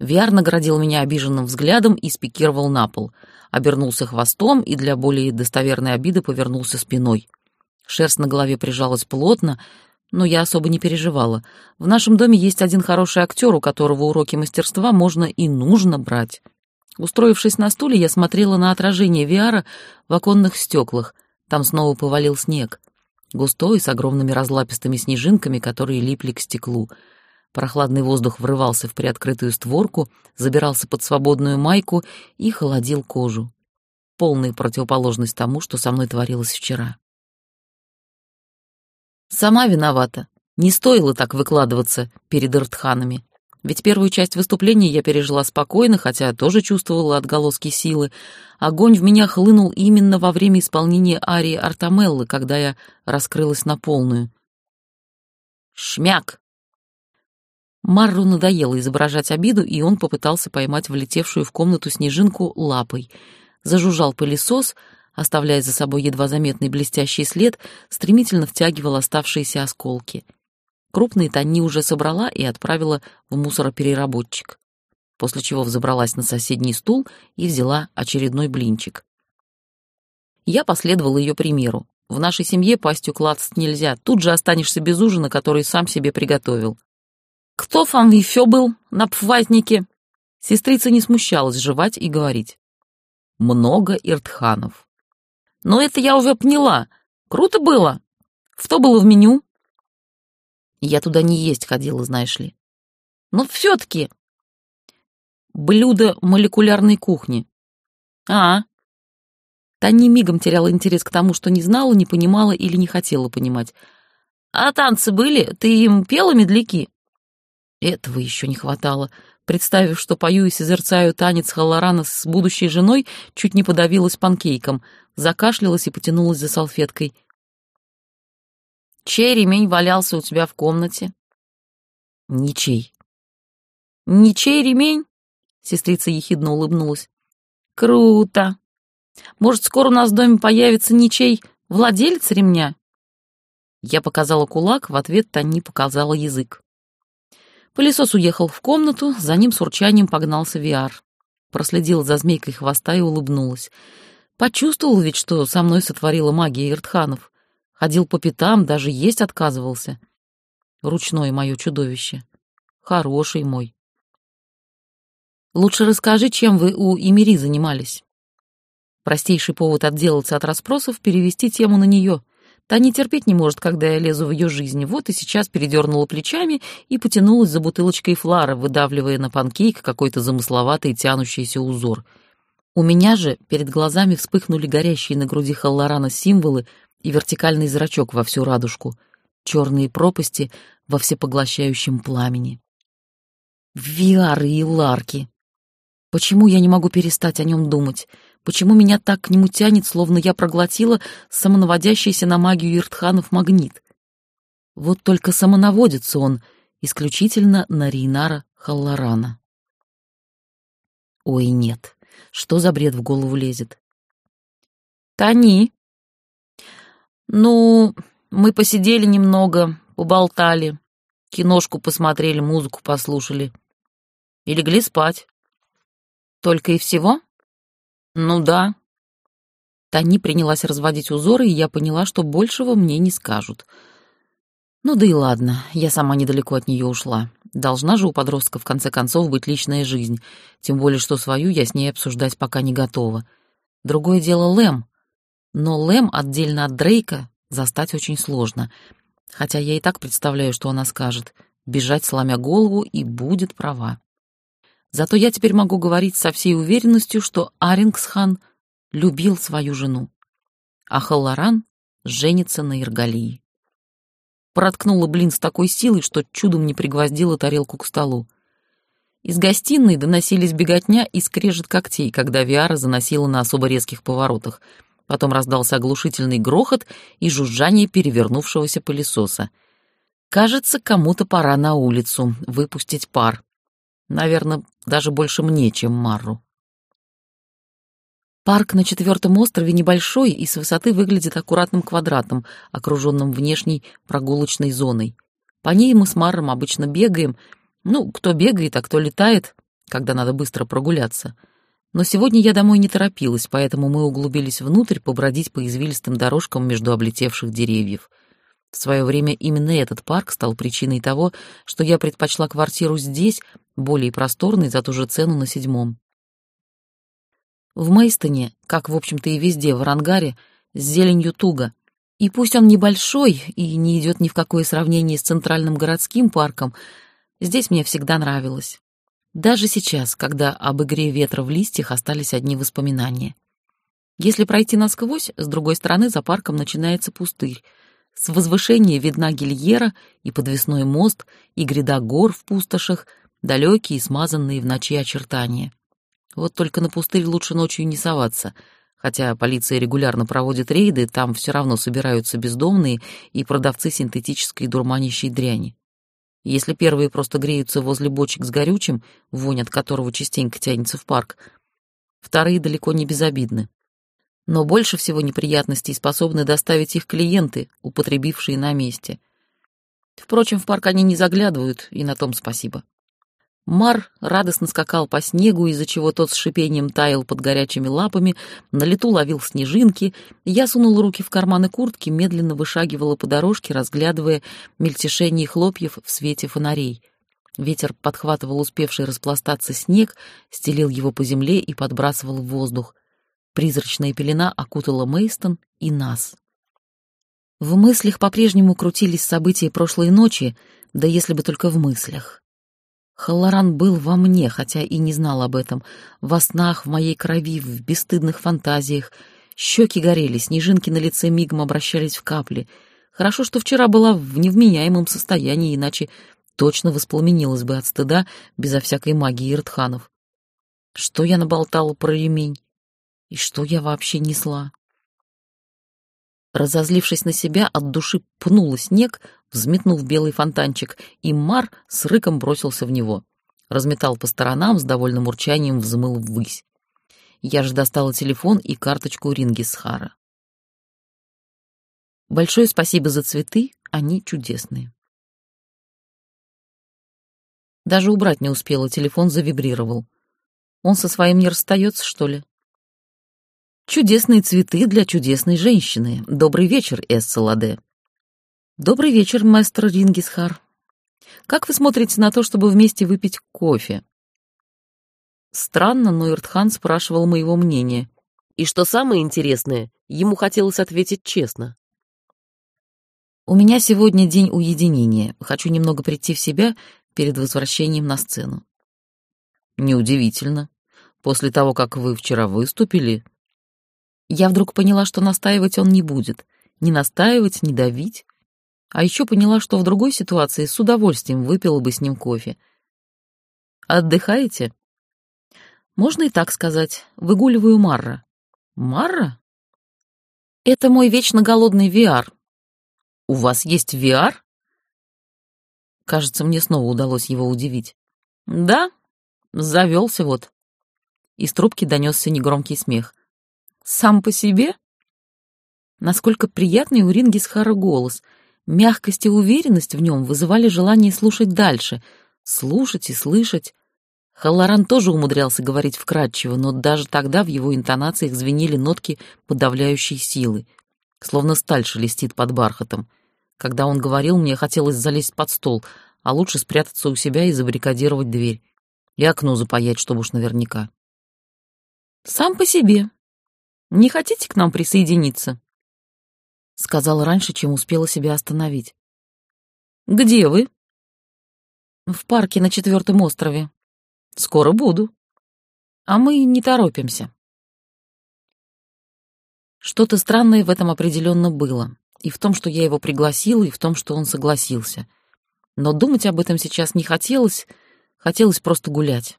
Виар наградил меня обиженным взглядом и спикировал на пол. Обернулся хвостом и для более достоверной обиды повернулся спиной. Шерсть на голове прижалась плотно, но я особо не переживала. В нашем доме есть один хороший актер, у которого уроки мастерства можно и нужно брать. Устроившись на стуле, я смотрела на отражение Виара в оконных стеклах. Там снова повалил снег. Густой, с огромными разлапистыми снежинками, которые липли к стеклу. Прохладный воздух врывался в приоткрытую створку, забирался под свободную майку и холодил кожу. Полная противоположность тому, что со мной творилось вчера. Сама виновата. Не стоило так выкладываться перед Иртханами. Ведь первую часть выступления я пережила спокойно, хотя тоже чувствовала отголоски силы. Огонь в меня хлынул именно во время исполнения арии Артамеллы, когда я раскрылась на полную. Шмяк! Марру надоело изображать обиду, и он попытался поймать влетевшую в комнату снежинку лапой. Зажужжал пылесос — оставляя за собой едва заметный блестящий след, стремительно втягивал оставшиеся осколки. Крупные Тони уже собрала и отправила в мусоропереработчик, после чего взобралась на соседний стул и взяла очередной блинчик. Я последовала ее примеру. В нашей семье пастью клацать нельзя, тут же останешься без ужина, который сам себе приготовил. «Кто вам еще был на пфватнике?» Сестрица не смущалась жевать и говорить. «Много иртханов». Но это я уже поняла. Круто было. Что было в меню? Я туда не есть ходила, знаешь ли. Но все-таки... Блюдо молекулярной кухни. А, Таня мигом теряла интерес к тому, что не знала, не понимала или не хотела понимать. «А танцы были? Ты им пела медляки?» Этого еще не хватало. Представив, что пою и созерцаю танец Халлорана с будущей женой, чуть не подавилась панкейком, закашлялась и потянулась за салфеткой. «Чей ремень валялся у тебя в комнате?» «Ничей». «Ничей ремень?» — сестрица ехидно улыбнулась. «Круто! Может, скоро у нас в доме появится ничей владелец ремня?» Я показала кулак, в ответ Тани показала язык. Пылесос уехал в комнату, за ним с урчанием погнался Виар. Проследила за змейкой хвоста и улыбнулась. Почувствовал ведь, что со мной сотворила магия Иртханов. Ходил по пятам, даже есть отказывался. Ручное мое чудовище. Хороший мой. Лучше расскажи, чем вы у Имери занимались. Простейший повод отделаться от расспросов — перевести тему на нее — Та не терпеть не может, когда я лезу в ее жизнь. Вот и сейчас передернула плечами и потянулась за бутылочкой флара, выдавливая на панкейк какой-то замысловатый тянущийся узор. У меня же перед глазами вспыхнули горящие на груди Халлорана символы, и вертикальный зрачок во всю радужку, черные пропасти во всепоглощающем пламени. Виары и ларки. Почему я не могу перестать о нем думать? Почему меня так к нему тянет, словно я проглотила самонаводящийся на магию Иртханов магнит? Вот только самонаводится он исключительно на Рейнара Халларана. Ой, нет, что за бред в голову лезет? Тани. Ну, мы посидели немного, поболтали, киношку посмотрели, музыку послушали и легли спать. Только и всего? Ну да. Тани принялась разводить узоры, и я поняла, что большего мне не скажут. Ну да и ладно, я сама недалеко от нее ушла. Должна же у подростка в конце концов быть личная жизнь, тем более что свою я с ней обсуждать пока не готова. Другое дело Лэм. Но Лэм отдельно от Дрейка застать очень сложно. Хотя я и так представляю, что она скажет. Бежать, сломя голову, и будет права. Зато я теперь могу говорить со всей уверенностью, что Арингсхан любил свою жену, а Халларан женится на Иргалии. Проткнула блин с такой силой, что чудом не пригвоздила тарелку к столу. Из гостиной доносились беготня и скрежет когтей, когда Виара заносила на особо резких поворотах. Потом раздался оглушительный грохот и жужжание перевернувшегося пылесоса. Кажется, кому-то пора на улицу выпустить пар. Наверное, даже больше мне, чем Марру. Парк на четвертом острове небольшой и с высоты выглядит аккуратным квадратом, окруженным внешней прогулочной зоной. По ней мы с Марром обычно бегаем. Ну, кто бегает, а кто летает, когда надо быстро прогуляться. Но сегодня я домой не торопилась, поэтому мы углубились внутрь побродить по извилистым дорожкам между облетевших деревьев. В свое время именно этот парк стал причиной того, что я предпочла квартиру здесь, более просторный, за ту же цену на седьмом. В Мейстоне, как, в общем-то, и везде в Арангаре, с зеленью туго. И пусть он небольшой и не идет ни в какое сравнение с центральным городским парком, здесь мне всегда нравилось. Даже сейчас, когда об игре ветра в листьях остались одни воспоминания. Если пройти насквозь, с другой стороны за парком начинается пустырь. С возвышения видна гильера и подвесной мост, и гряда гор в пустошах — далекие, смазанные в ночи очертания. Вот только на пустырь лучше ночью не соваться, хотя полиция регулярно проводит рейды, там все равно собираются бездомные и продавцы синтетической дурманящей дряни. Если первые просто греются возле бочек с горючим, вонь от которого частенько тянется в парк, вторые далеко не безобидны. Но больше всего неприятностей способны доставить их клиенты, употребившие на месте. Впрочем, в парк они не заглядывают, и на том спасибо. Мар радостно скакал по снегу, из-за чего тот с шипением таял под горячими лапами, на лету ловил снежинки. Я сунула руки в карманы куртки, медленно вышагивала по дорожке, разглядывая мельтешение хлопьев в свете фонарей. Ветер подхватывал успевший распластаться снег, стелил его по земле и подбрасывал в воздух. Призрачная пелена окутала Мейстон и нас. В мыслях по-прежнему крутились события прошлой ночи, да если бы только в мыслях. Халлоран был во мне, хотя и не знал об этом. Во снах, в моей крови, в бесстыдных фантазиях. Щеки горели, снежинки на лице мигом обращались в капли. Хорошо, что вчера была в невменяемом состоянии, иначе точно воспламенилась бы от стыда безо всякой магии Иртханов. Что я наболтала про ремень? И что я вообще несла? Разозлившись на себя, от души пнула снег, взметнув белый фонтанчик, и Мар с рыком бросился в него. Разметал по сторонам, с довольным урчанием взмыл ввысь. Я же достала телефон и карточку Рингисхара. Большое спасибо за цветы, они чудесные. Даже убрать не успела, телефон завибрировал. Он со своим не расстается, что ли? Чудесные цветы для чудесной женщины. Добрый вечер, Эсселаде. Добрый вечер, мастер Рингисхар. Как вы смотрите на то, чтобы вместе выпить кофе? Странно, но Иртхан спрашивал моего мнения. И что самое интересное, ему хотелось ответить честно. У меня сегодня день уединения. Хочу немного прийти в себя перед возвращением на сцену. Неудивительно. После того, как вы вчера выступили, я вдруг поняла, что настаивать он не будет. не настаивать, не давить. А еще поняла, что в другой ситуации с удовольствием выпила бы с ним кофе. «Отдыхаете?» «Можно и так сказать. Выгуливаю Марра». «Марра?» «Это мой вечно голодный VR». «У вас есть VR?» Кажется, мне снова удалось его удивить. «Да, завелся вот». Из трубки донесся негромкий смех. «Сам по себе?» Насколько приятный у Рингисхара голос. Мягкость и уверенность в нем вызывали желание слушать дальше. Слушать и слышать. Халлоран тоже умудрялся говорить вкратчиво, но даже тогда в его интонациях звенели нотки подавляющей силы. Словно сталь шелестит под бархатом. Когда он говорил, мне хотелось залезть под стол, а лучше спрятаться у себя и забаррикадировать дверь. И окно запаять, чтобы уж наверняка. «Сам по себе. Не хотите к нам присоединиться?» Сказала раньше, чем успела себя остановить. «Где вы?» «В парке на четвертом острове. Скоро буду. А мы не торопимся». Что-то странное в этом определенно было. И в том, что я его пригласила, и в том, что он согласился. Но думать об этом сейчас не хотелось, хотелось просто гулять.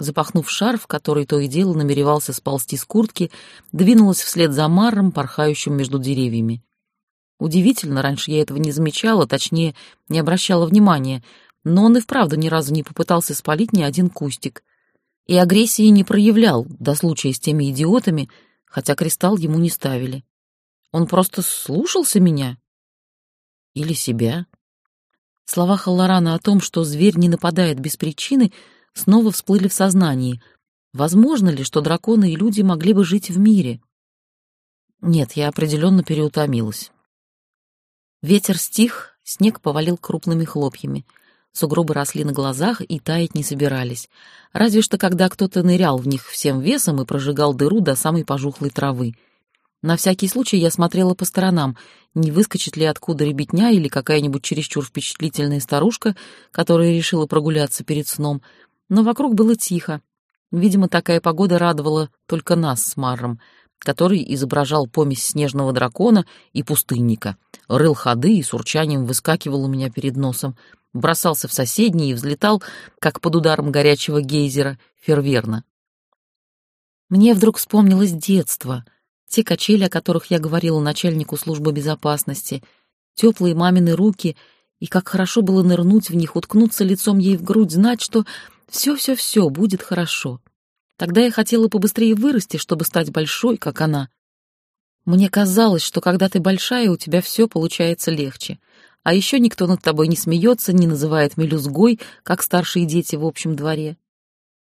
Запахнув шарф, который то и дело намеревался сползти с куртки, двинулась вслед за Марром, порхающим между деревьями. Удивительно, раньше я этого не замечала, точнее, не обращала внимания, но он и вправду ни разу не попытался спалить ни один кустик. И агрессии не проявлял, до случая с теми идиотами, хотя кристалл ему не ставили. Он просто слушался меня? Или себя? Слова Халлорана о том, что зверь не нападает без причины — снова всплыли в сознании. Возможно ли, что драконы и люди могли бы жить в мире? Нет, я определенно переутомилась. Ветер стих, снег повалил крупными хлопьями. Сугробы росли на глазах и таять не собирались. Разве что когда кто-то нырял в них всем весом и прожигал дыру до самой пожухлой травы. На всякий случай я смотрела по сторонам, не выскочит ли откуда ребятня или какая-нибудь чересчур впечатлительная старушка, которая решила прогуляться перед сном — но вокруг было тихо. Видимо, такая погода радовала только нас с Марром, который изображал помесь снежного дракона и пустынника, рыл ходы и с урчанием выскакивал у меня перед носом, бросался в соседние и взлетал, как под ударом горячего гейзера, ферверно. Мне вдруг вспомнилось детство, те качели, о которых я говорила начальнику службы безопасности, теплые мамины руки, и как хорошо было нырнуть в них, уткнуться лицом ей в грудь, знать, что все-все-все будет хорошо. Тогда я хотела побыстрее вырасти, чтобы стать большой, как она. Мне казалось, что когда ты большая, у тебя все получается легче. А еще никто над тобой не смеется, не называет мелюзгой, как старшие дети в общем дворе.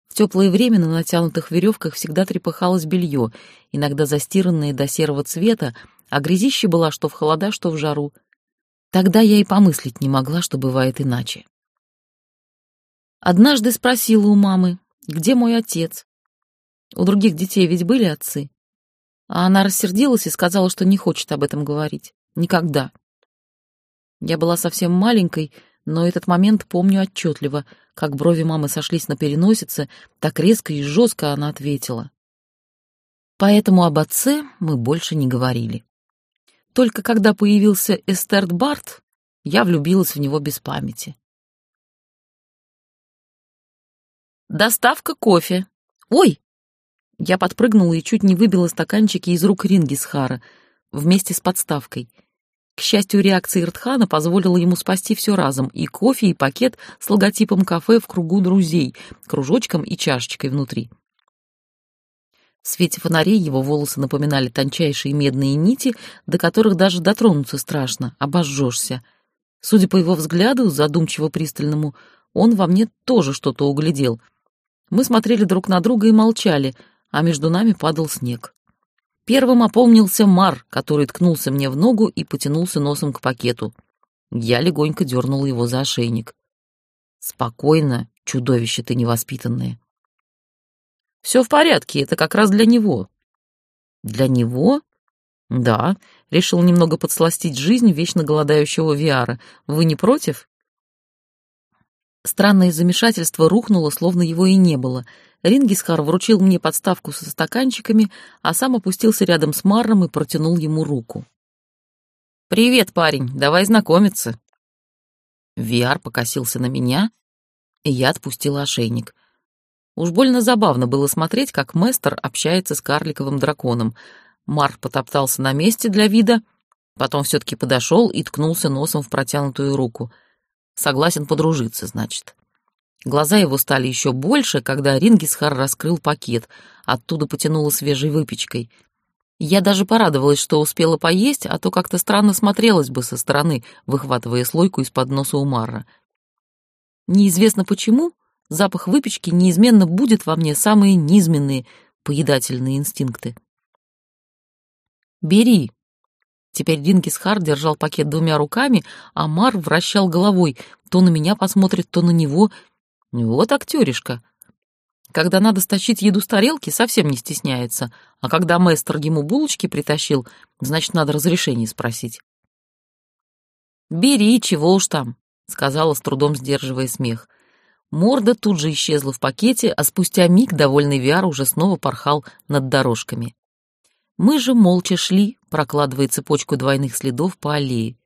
В теплое время на натянутых веревках всегда трепыхалось белье, иногда застиранное до серого цвета, а грязище была что в холода, что в жару. Тогда я и помыслить не могла, что бывает иначе. Однажды спросила у мамы, где мой отец. У других детей ведь были отцы. А она рассердилась и сказала, что не хочет об этом говорить. Никогда. Я была совсем маленькой, но этот момент помню отчетливо, как брови мамы сошлись на переносице, так резко и жестко она ответила. Поэтому об отце мы больше не говорили. Только когда появился Эстерт Барт, я влюбилась в него без памяти. Доставка кофе. Ой! Я подпрыгнула и чуть не выбила стаканчики из рук Рингисхара вместе с подставкой. К счастью, реакция Иртхана позволила ему спасти все разом, и кофе, и пакет с логотипом кафе в кругу друзей, кружочком и чашечкой внутри. В свете фонарей его волосы напоминали тончайшие медные нити, до которых даже дотронуться страшно, обожжешься. Судя по его взгляду, задумчиво пристальному, он во мне тоже что-то углядел — мы смотрели друг на друга и молчали, а между нами падал снег. Первым опомнился Мар, который ткнулся мне в ногу и потянулся носом к пакету. Я легонько дернула его за ошейник. «Спокойно, чудовище ты невоспитанное». «Все в порядке, это как раз для него». «Для него?» «Да», — решил немного подсластить жизнь вечно голодающего Виара. «Вы не против?» Странное замешательство рухнуло, словно его и не было. Рингисхар вручил мне подставку со стаканчиками, а сам опустился рядом с Марром и протянул ему руку. «Привет, парень, давай знакомиться». Виар покосился на меня, и я отпустила ошейник. Уж больно забавно было смотреть, как Местер общается с карликовым драконом. Марк потоптался на месте для вида, потом все-таки подошел и ткнулся носом в протянутую руку. Согласен подружиться, значит. Глаза его стали еще больше, когда Рингисхар раскрыл пакет, оттуда потянуло свежей выпечкой. Я даже порадовалась, что успела поесть, а то как-то странно смотрелась бы со стороны, выхватывая слойку из-под носа у Марра. Неизвестно почему, запах выпечки неизменно будет во мне самые низменные поедательные инстинкты. «Бери!» Теперь Дингисхар держал пакет двумя руками, а Мар вращал головой, то на меня посмотрит, то на него. Вот актеришка. Когда надо стащить еду с тарелки, совсем не стесняется, а когда мэстер ему булочки притащил, значит, надо разрешение спросить. «Бери, чего уж там», — сказала, с трудом сдерживая смех. Морда тут же исчезла в пакете, а спустя миг довольный Виар уже снова порхал над дорожками. Мы же молча шли, прокладывая цепочку двойных следов по аллее.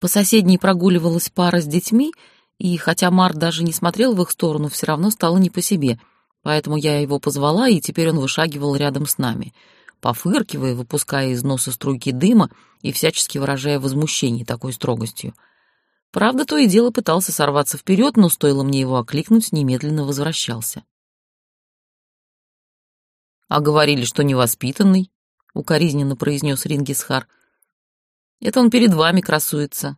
По соседней прогуливалась пара с детьми, и хотя Мар даже не смотрел в их сторону, все равно стало не по себе, поэтому я его позвала, и теперь он вышагивал рядом с нами, пофыркивая, выпуская из носа струйки дыма и всячески выражая возмущение такой строгостью — Правда, то и дело пытался сорваться вперед, но стоило мне его окликнуть, немедленно возвращался. «А говорили, что невоспитанный», — укоризненно произнес Рингисхар. «Это он перед вами красуется».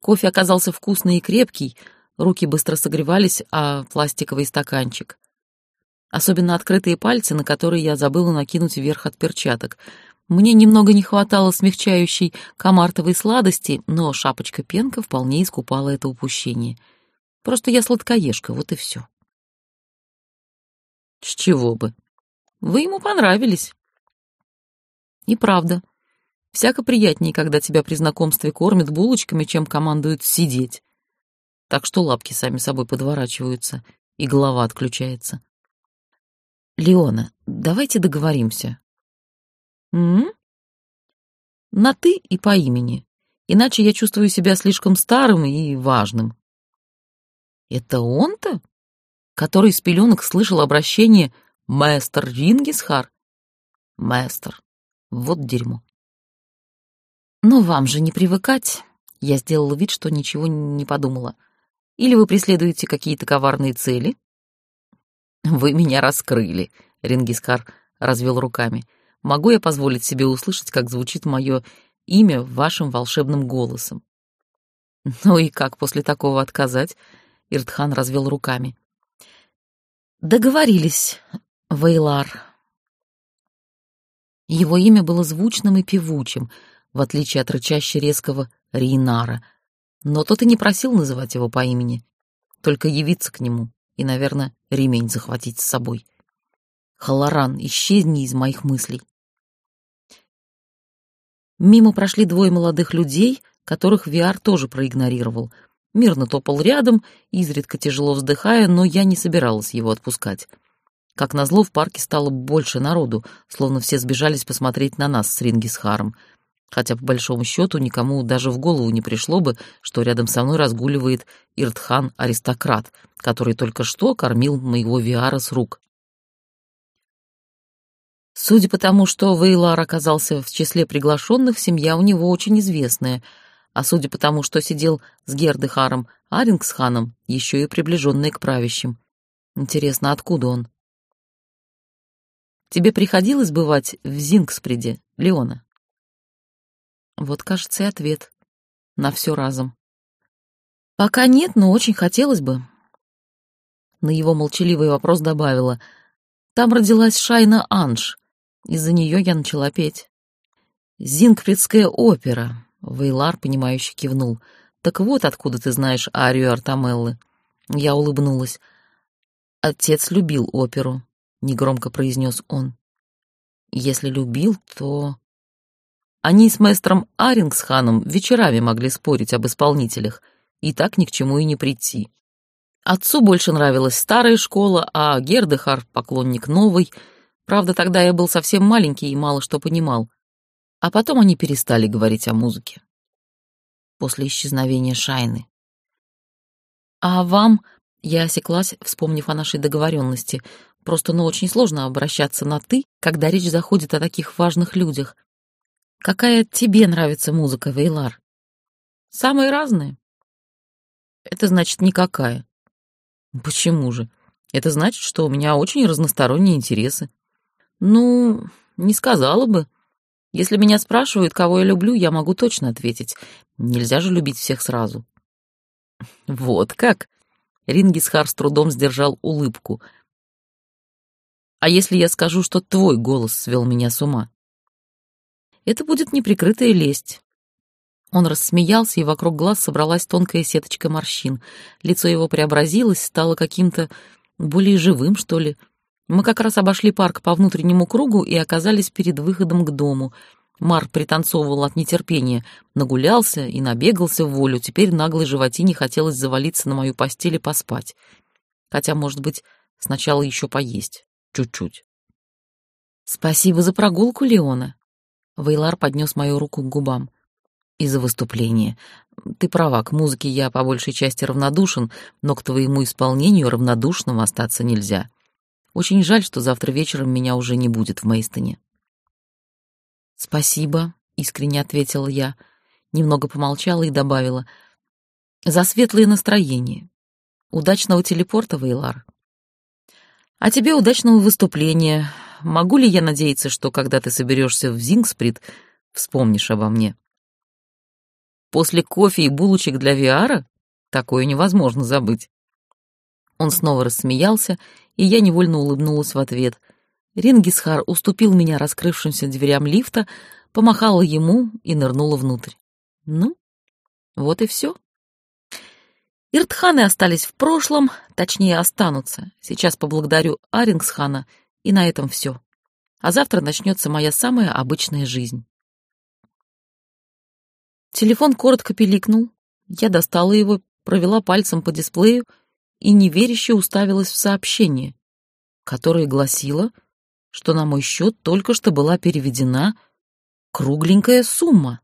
Кофе оказался вкусный и крепкий, руки быстро согревались, а пластиковый стаканчик. Особенно открытые пальцы, на которые я забыла накинуть верх от перчаток — мне немного не хватало смягчающей комартовой сладости, но шапочка-пенка вполне искупала это упущение. Просто я сладкоежка, вот и все. С чего бы? Вы ему понравились. И правда. Всяко приятнее, когда тебя при знакомстве кормят булочками, чем командуют сидеть. Так что лапки сами собой подворачиваются, и голова отключается. Леона, давайте договоримся. М? На «ты» и по имени, иначе я чувствую себя слишком старым и важным. Это он-то? Который с пеленок слышал обращение «Мэстер Рингисхар»? Мэстер. Вот дерьмо. Но вам же не привыкать. Я сделала вид, что ничего не подумала. Или вы преследуете какие-то коварные цели? Вы меня раскрыли, Рингискар развел руками. Могу я позволить себе услышать, как звучит мое имя вашим волшебным голосом? Ну и как после такого отказать? Иртхан развел руками. Договорились, Вейлар. Его имя было звучным и певучим, в отличие от рычаще резкого Рейнара. Но тот и не просил называть его по имени, только явиться к нему и, наверное, ремень захватить с собой. Халаран, исчезни из моих мыслей. Мимо прошли двое молодых людей, которых Виар тоже проигнорировал. Мирно топал рядом, изредка тяжело вздыхая, но я не собиралась его отпускать. Как назло, в парке стало больше народу, словно все сбежались посмотреть на нас с Рингисхаром. Хотя, по большому счету, никому даже в голову не пришло бы, что рядом со мной разгуливает Иртхан-аристократ, который только что кормил моего Виара с рук. Судя по тому, что Вейлар оказался в числе приглашенных, семья у него очень известная, а судя по тому, что сидел с Гердыхаром Арингсханом, еще и приближенный к правящим. Интересно, откуда он? Тебе приходилось бывать в Зингспреде, Леона? Вот, кажется, и ответ. На все разом. Пока нет, но очень хотелось бы. На его молчаливый вопрос добавила. Там родилась Шайна Анш, из-за нее я начала петь. «Зингфридская опера», — Вейлар, понимающе кивнул. «Так вот откуда ты знаешь арию Артамеллы». Я улыбнулась. «Отец любил оперу», — негромко произнес он. «Если любил, то...» Они с мэстром Арингсханом вечерами могли спорить об исполнителях, и так ни к чему и не прийти. Отцу больше нравилась старая школа, а Гердехар — поклонник новой — Правда, тогда я был совсем маленький и мало что понимал. А потом они перестали говорить о музыке. После исчезновения Шайны. А вам, я осеклась, вспомнив о нашей договоренности, просто ну очень сложно обращаться на «ты», когда речь заходит о таких важных людях. Какая тебе нравится музыка, Вейлар? Самые разные. Это значит никакая. Почему же? Это значит, что у меня очень разносторонние интересы. Ну, не сказала бы. Если меня спрашивают, кого я люблю, я могу точно ответить. Нельзя же любить всех сразу. Вот как? Рингисхар с трудом сдержал улыбку. А если я скажу, что твой голос свел меня с ума? Это будет неприкрытая лесть. Он рассмеялся, и вокруг глаз собралась тонкая сеточка морщин. Лицо его преобразилось, стало каким-то более живым, что ли. Мы как раз обошли парк по внутреннему кругу и оказались перед выходом к дому. Мар пританцовывал от нетерпения, нагулялся и набегался в волю. Теперь наглой животине хотелось завалиться на мою постель и поспать. Хотя, может быть, сначала еще поесть. Чуть-чуть. «Спасибо за прогулку, Леона». Вейлар поднес мою руку к губам. «И за выступление. Ты права, к музыке я по большей части равнодушен, но к твоему исполнению равнодушным остаться нельзя. Очень жаль, что завтра вечером меня уже не будет в Мейстоне. Спасибо, искренне ответила я, немного помолчала и добавила: за светлое настроение. Удачного телепорта, Вейлар. А тебе удачного выступления. Могу ли я надеяться, что когда ты соберешься в Зингсприт, вспомнишь обо мне? После кофе и булочек для Виара такое невозможно забыть. Он снова рассмеялся, и я невольно улыбнулась в ответ. Рингисхар уступил меня раскрывшимся дверям лифта, помахала ему и нырнула внутрь. Ну, вот и все. Иртханы остались в прошлом, точнее останутся. Сейчас поблагодарю Арингсхана, и на этом все. А завтра начнется моя самая обычная жизнь. Телефон коротко пиликнул. Я достала его, провела пальцем по дисплею и неверяще уставилась в сообщение, которое гласило, что на мой счет только что была переведена кругленькая сумма.